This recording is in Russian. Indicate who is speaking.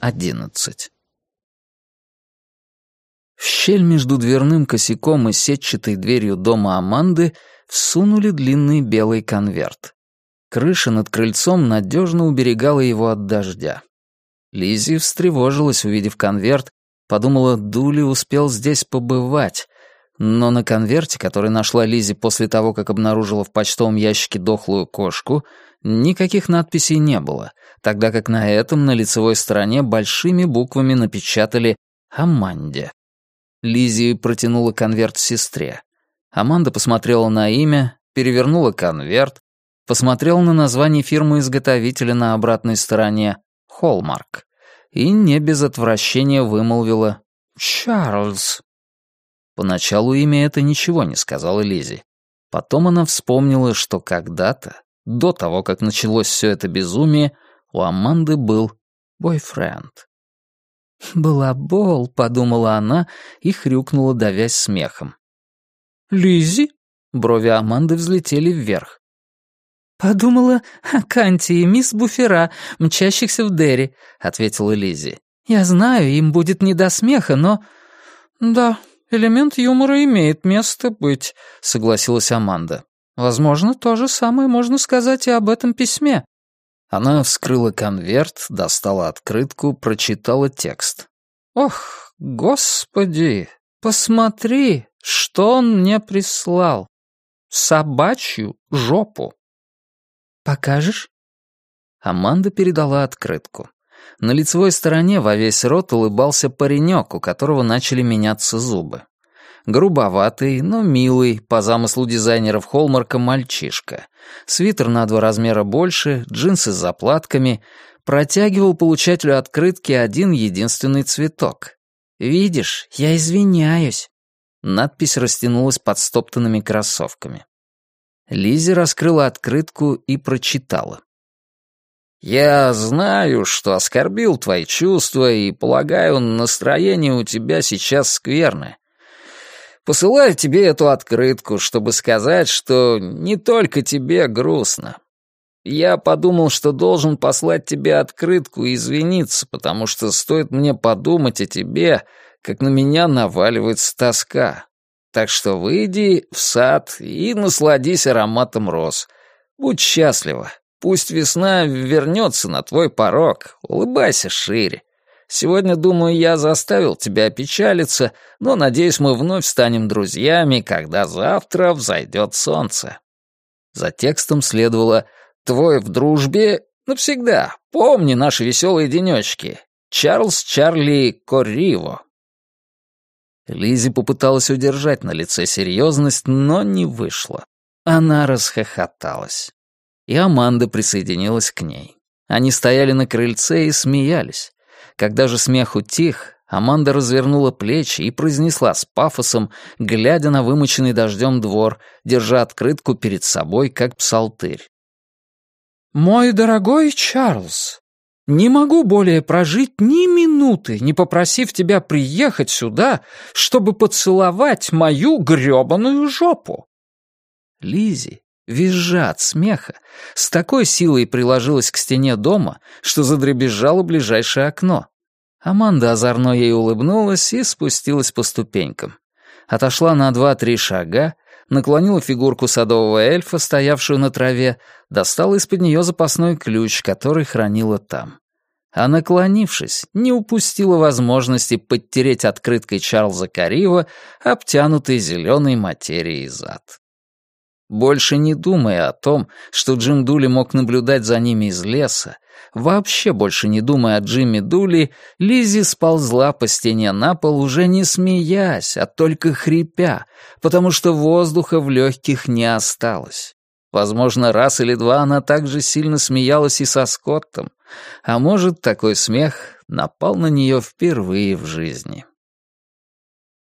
Speaker 1: 11. В щель между дверным косяком и сетчатой дверью дома Аманды всунули длинный белый конверт. Крыша над крыльцом надежно уберегала его от дождя. Лиззи встревожилась, увидев конверт, подумала, Дули успел здесь побывать, но на конверте, который нашла Лизи после того, как обнаружила в почтовом ящике дохлую кошку, никаких надписей не было, тогда как на этом на лицевой стороне большими буквами напечатали «Аманде». Лизи протянула конверт сестре. Аманда посмотрела на имя, перевернула конверт, посмотрела на название фирмы-изготовителя на обратной стороне «Холмарк» и не без отвращения вымолвила «Чарльз». Поначалу имя это ничего не сказала Лизи. Потом она вспомнила, что когда-то, до того, как началось все это безумие, у Аманды был бойфренд. «Балабол», — подумала она и хрюкнула, давясь смехом. Лизи? Брови Аманды взлетели вверх. «Подумала о Канте и мисс Буфера, мчащихся в Дерри», — ответила Лизи. «Я знаю, им будет не до смеха, но...» «Да, элемент юмора имеет место быть», — согласилась Аманда. «Возможно, то же самое можно сказать и об этом письме». Она вскрыла конверт, достала открытку, прочитала текст. «Ох, господи, посмотри, что он мне прислал. Собачью жопу». «Покажешь?» Аманда передала открытку. На лицевой стороне во весь рот улыбался паренек, у которого начали меняться зубы. Грубоватый, но милый, по замыслу дизайнеров Холмарка, мальчишка. Свитер на два размера больше, джинсы с заплатками. Протягивал получателю открытки один единственный цветок. «Видишь, я извиняюсь». Надпись растянулась под стоптанными кроссовками. Лизи раскрыла открытку и прочитала. «Я знаю, что оскорбил твои чувства, и, полагаю, настроение у тебя сейчас скверное. Посылаю тебе эту открытку, чтобы сказать, что не только тебе грустно. Я подумал, что должен послать тебе открытку и извиниться, потому что стоит мне подумать о тебе, как на меня наваливается тоска. Так что выйди в сад и насладись ароматом роз. Будь счастлива. Пусть весна вернется на твой порог. Улыбайся шире. Сегодня, думаю, я заставил тебя опечалиться, но, надеюсь, мы вновь станем друзьями, когда завтра взойдет солнце. За текстом следовало «Твой в дружбе навсегда. Помни наши веселые денечки. Чарльз Чарли Корриво». Лизи попыталась удержать на лице серьезность, но не вышло. Она расхохоталась. И Аманда присоединилась к ней. Они стояли на крыльце и смеялись. Когда же смех утих, Аманда развернула плечи и произнесла с пафосом, глядя на вымоченный дождем двор, держа открытку перед собой, как псалтырь. «Мой дорогой Чарльз, не могу более прожить ни минуты, не попросив тебя приехать сюда, чтобы поцеловать мою грёбаную жопу. Лизи, визжа от смеха, с такой силой приложилась к стене дома, что задребезжало ближайшее окно. Аманда озорно ей улыбнулась и спустилась по ступенькам. Отошла на два-три шага, наклонила фигурку садового эльфа, стоявшую на траве, достала из-под нее запасной ключ, который хранила там. А наклонившись, не упустила возможности подтереть открыткой Чарльза Карива, обтянутый зеленой материей зад. Больше не думая о том, что Джим Дули мог наблюдать за ними из леса, вообще больше не думая о Джимми Дули, Лизи сползла по стене на пол, уже не смеясь, а только хрипя, потому что воздуха в легких не осталось. Возможно, раз или два она так же сильно смеялась и со Скоттом, а может, такой смех напал на нее впервые в жизни.